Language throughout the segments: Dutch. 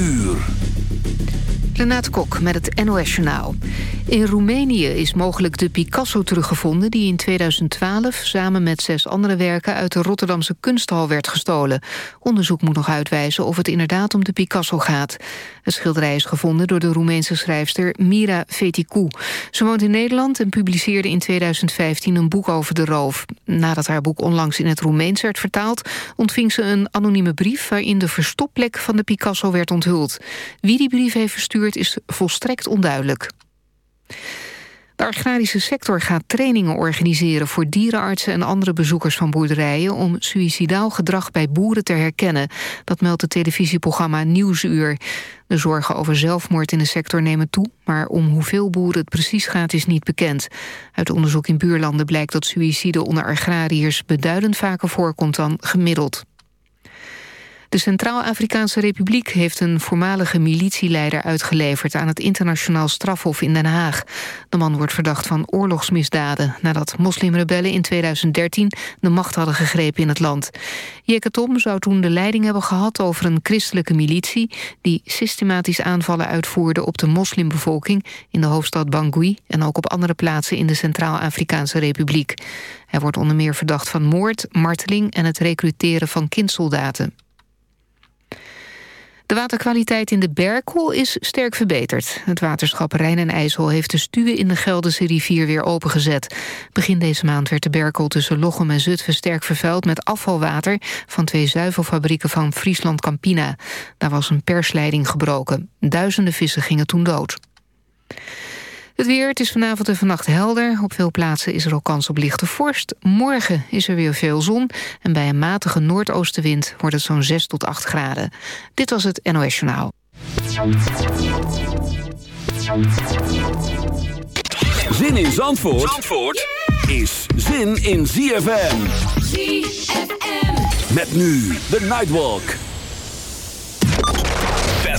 uur. Renate Kok met het NOS Journaal. In Roemenië is mogelijk de Picasso teruggevonden... die in 2012 samen met zes andere werken... uit de Rotterdamse kunsthal werd gestolen. Onderzoek moet nog uitwijzen of het inderdaad om de Picasso gaat. Het schilderij is gevonden door de Roemeense schrijfster Mira Feticou. Ze woont in Nederland en publiceerde in 2015 een boek over de roof. Nadat haar boek onlangs in het Roemeens werd vertaald... ontving ze een anonieme brief waarin de verstopplek van de Picasso werd onthuld. Wie die brief heeft verstuurd is volstrekt onduidelijk. De agrarische sector gaat trainingen organiseren voor dierenartsen en andere bezoekers van boerderijen om suïcidaal gedrag bij boeren te herkennen. Dat meldt het televisieprogramma Nieuwsuur. De zorgen over zelfmoord in de sector nemen toe, maar om hoeveel boeren het precies gaat is niet bekend. Uit onderzoek in buurlanden blijkt dat suïcide onder agrariërs beduidend vaker voorkomt dan gemiddeld. De Centraal-Afrikaanse Republiek heeft een voormalige militieleider uitgeleverd aan het internationaal strafhof in Den Haag. De man wordt verdacht van oorlogsmisdaden nadat moslimrebellen in 2013 de macht hadden gegrepen in het land. Jeke Tom zou toen de leiding hebben gehad over een christelijke militie die systematisch aanvallen uitvoerde op de moslimbevolking in de hoofdstad Bangui en ook op andere plaatsen in de Centraal-Afrikaanse Republiek. Hij wordt onder meer verdacht van moord, marteling en het recruteren van kindsoldaten. De waterkwaliteit in de Berkel is sterk verbeterd. Het waterschap Rijn en IJssel heeft de stuwen in de Gelderse rivier weer opengezet. Begin deze maand werd de Berkel tussen Lochem en Zutphen sterk vervuild... met afvalwater van twee zuivelfabrieken van Friesland Campina. Daar was een persleiding gebroken. Duizenden vissen gingen toen dood. Het weer, het is vanavond en vannacht helder. Op veel plaatsen is er ook kans op lichte vorst. Morgen is er weer veel zon. En bij een matige noordoostenwind wordt het zo'n 6 tot 8 graden. Dit was het NOS Journaal. Zin in Zandvoort, Zandvoort is zin in ZFM. ZFM. Met nu de Nightwalk.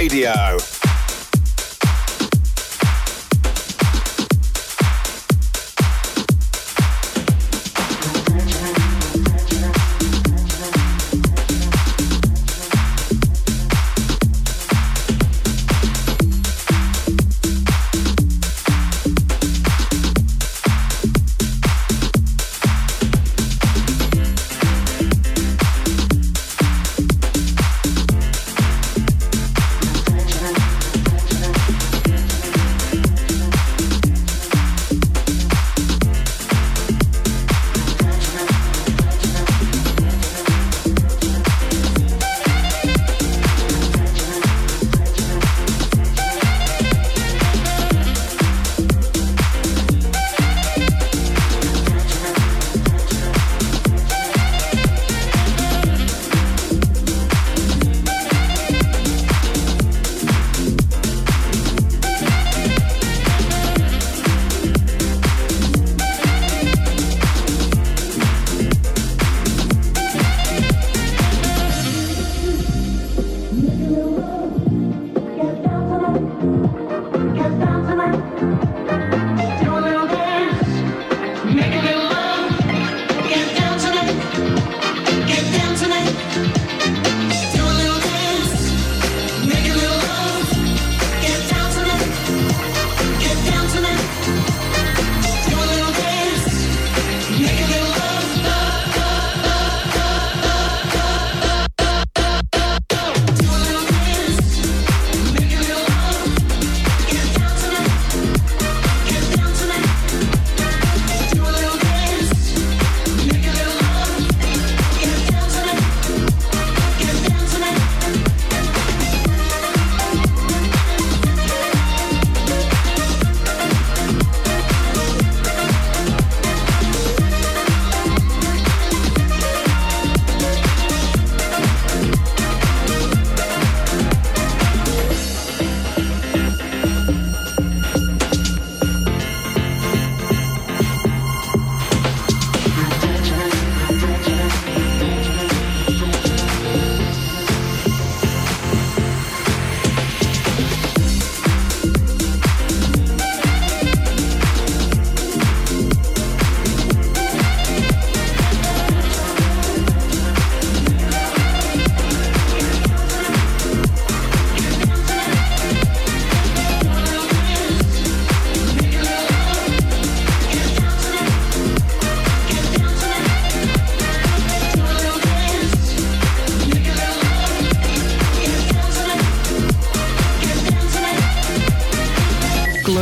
Radio.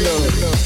in.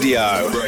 Radio.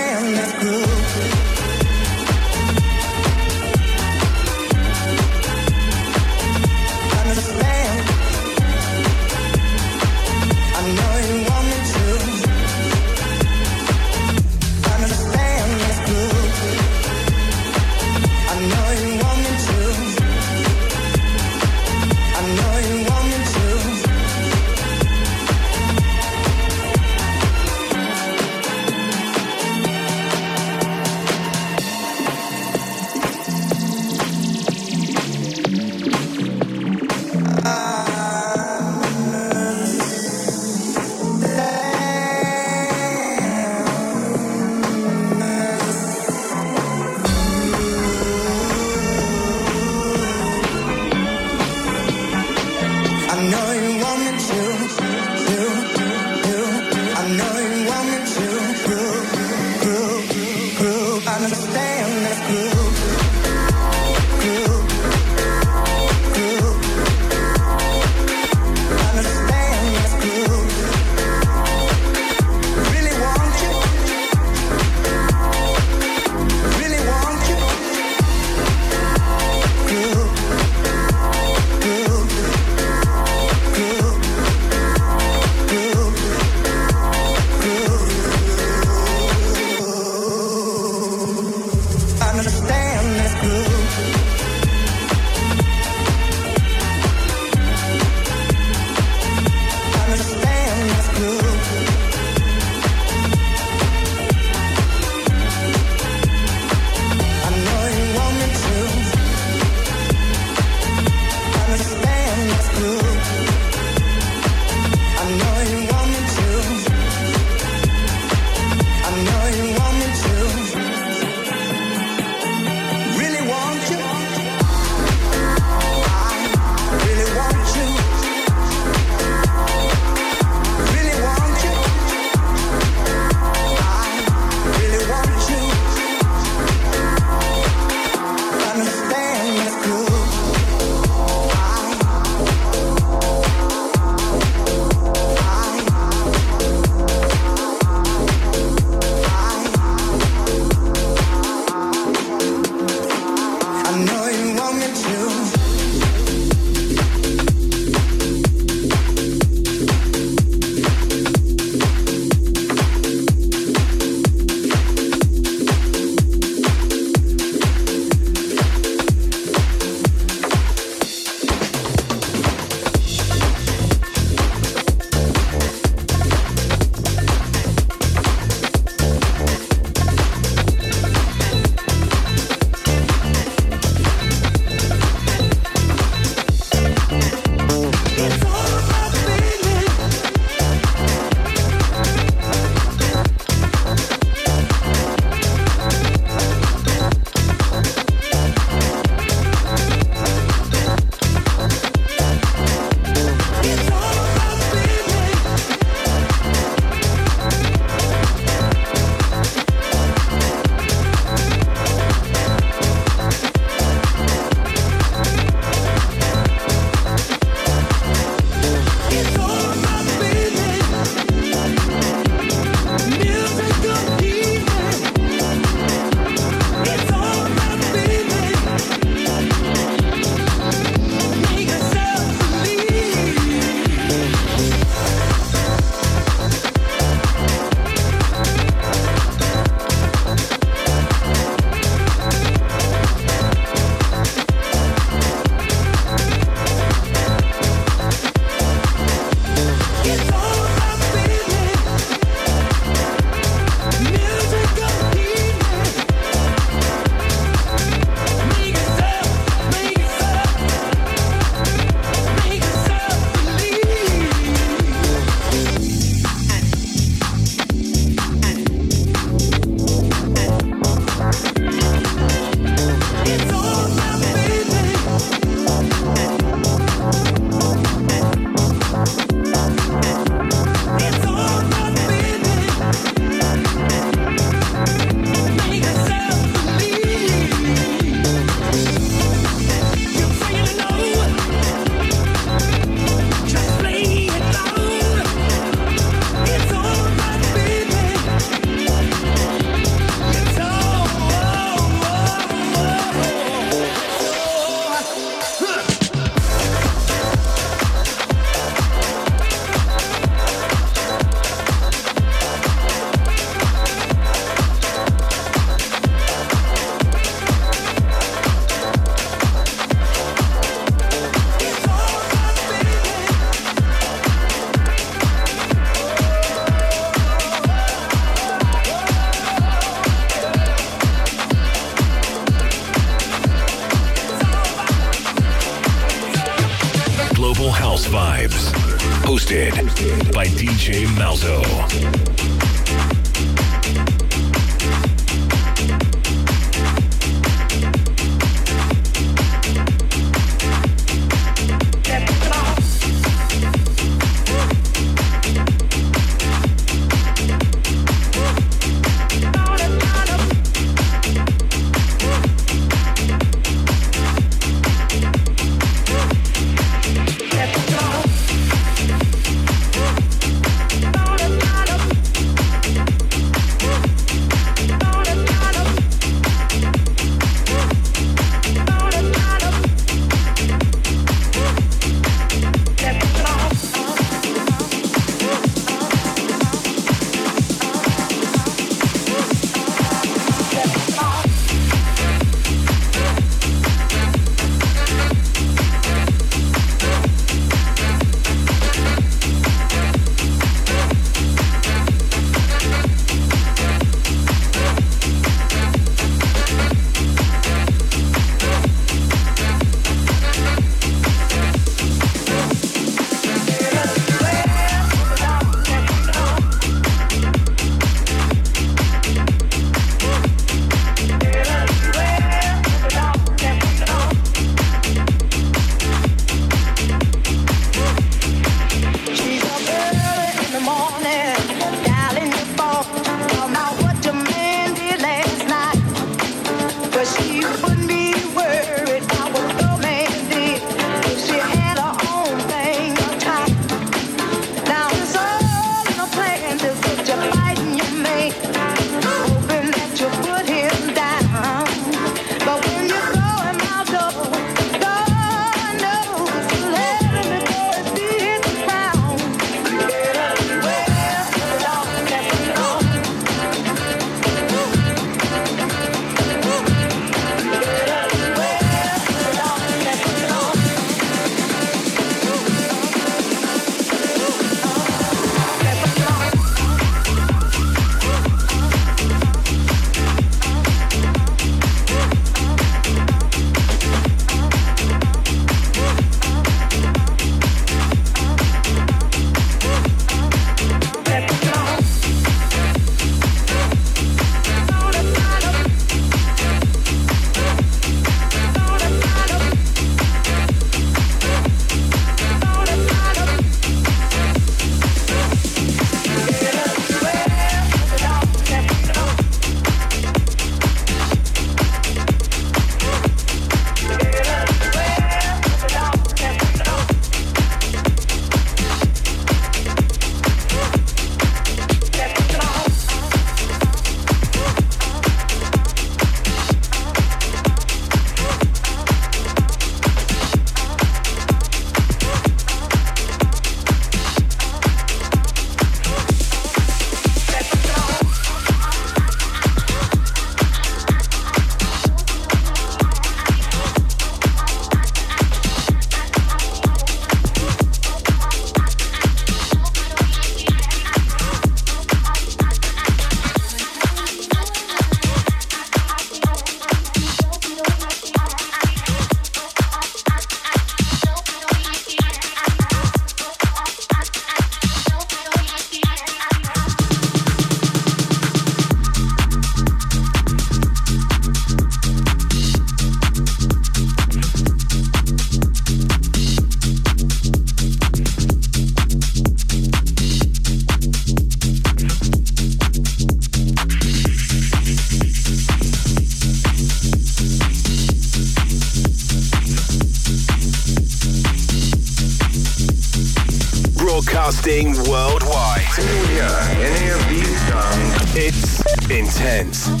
Dance.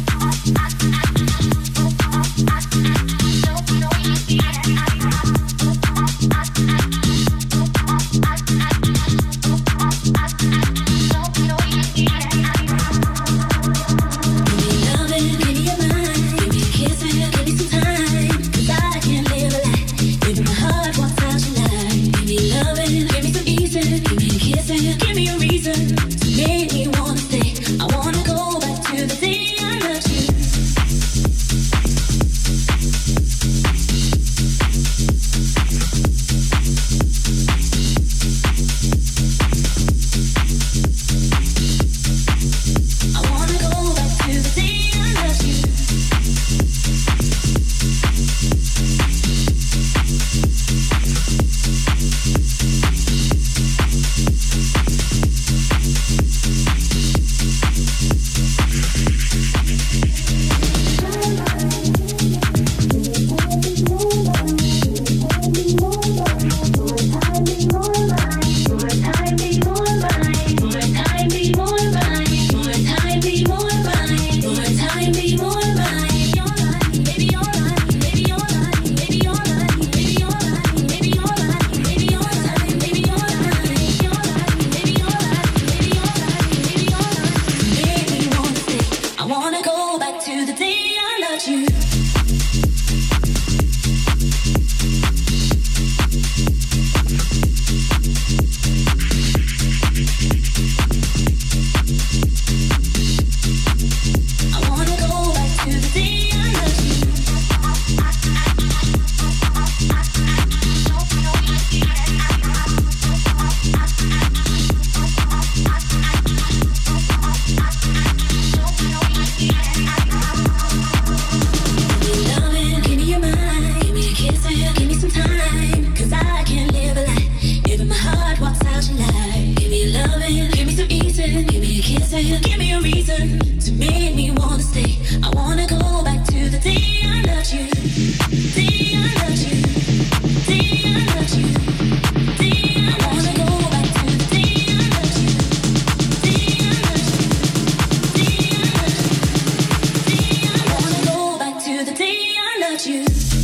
not you.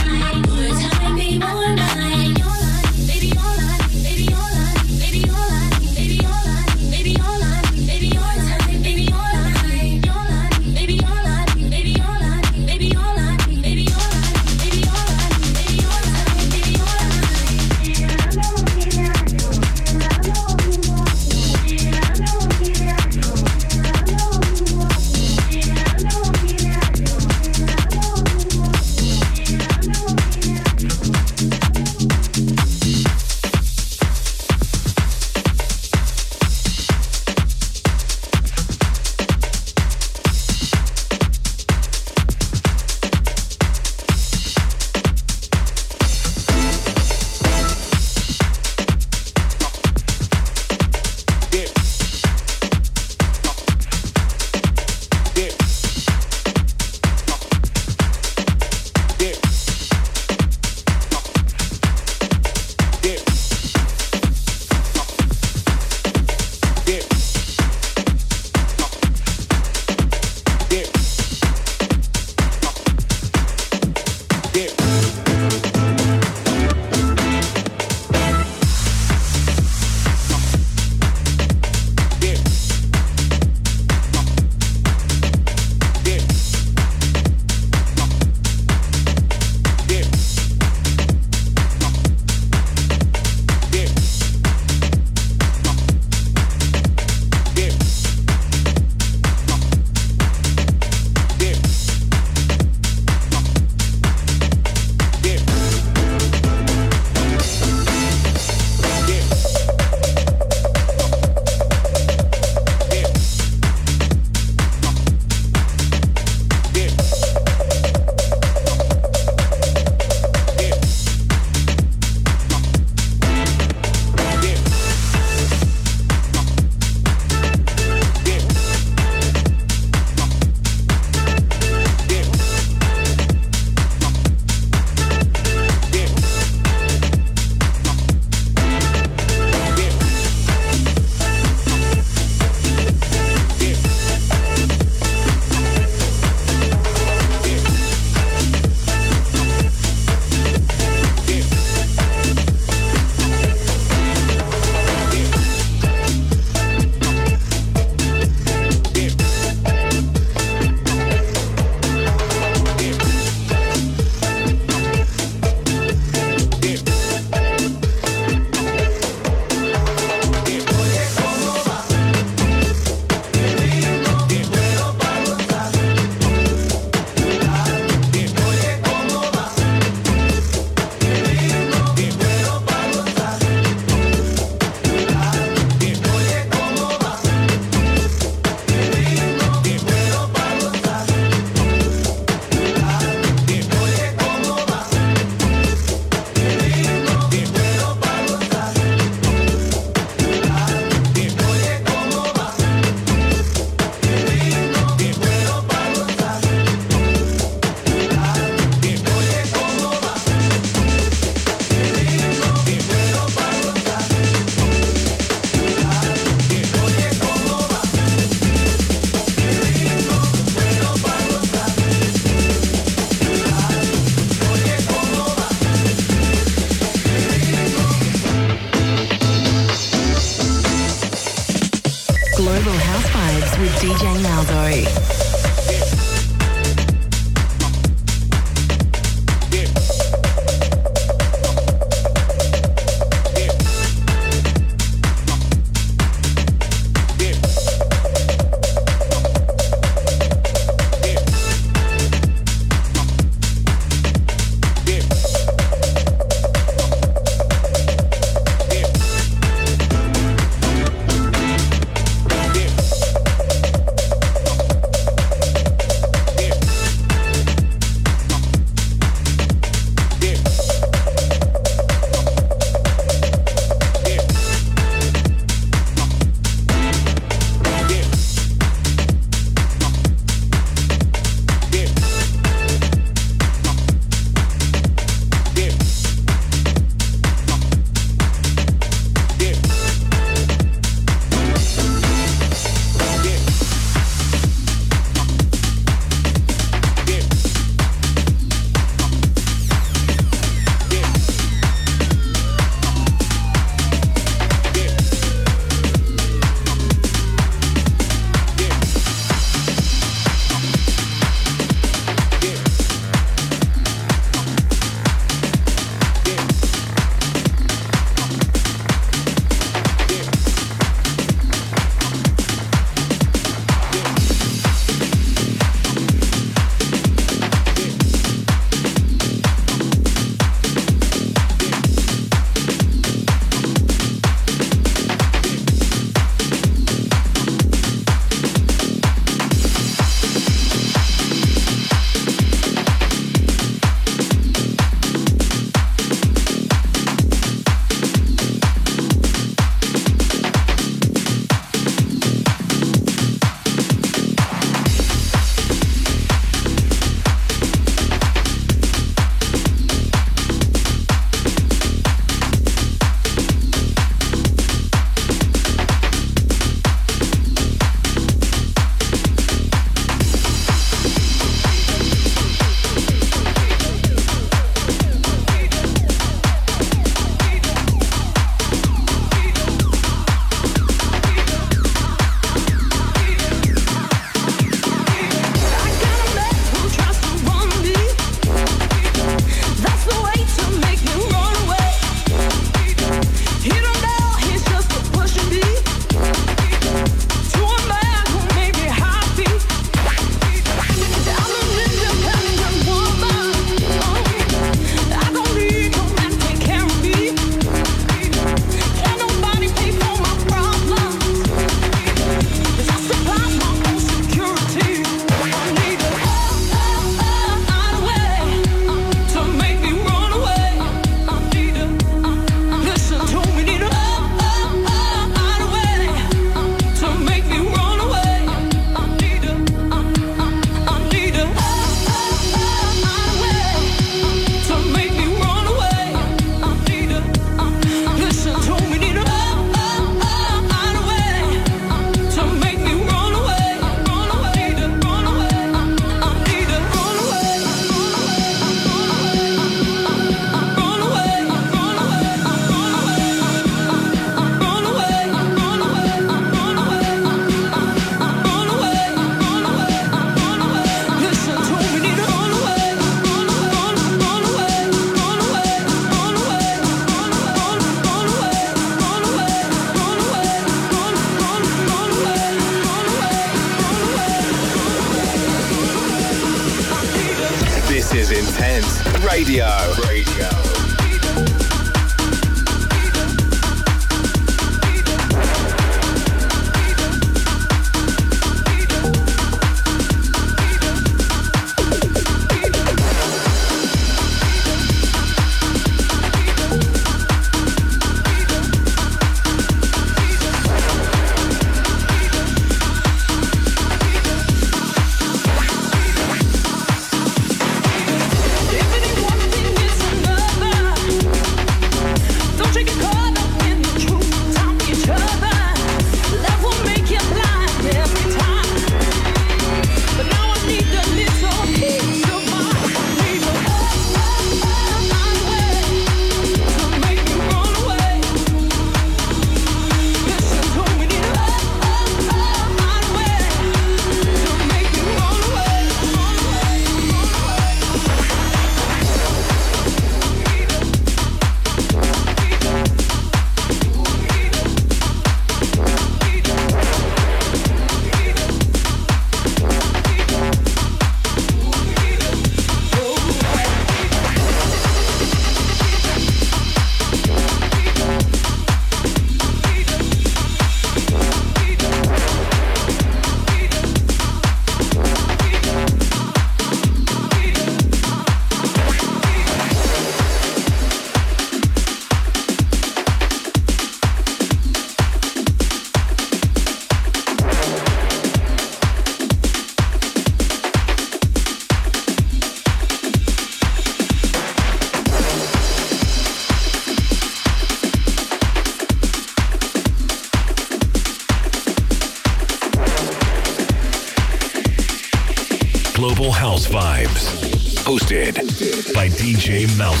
James Melvin.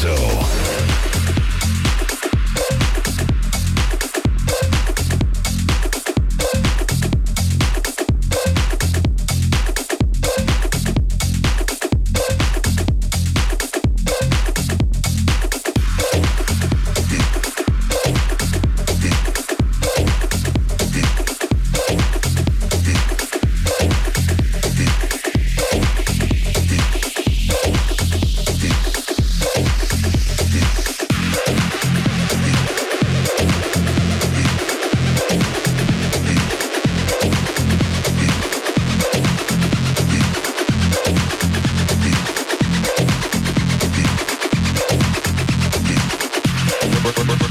what, what.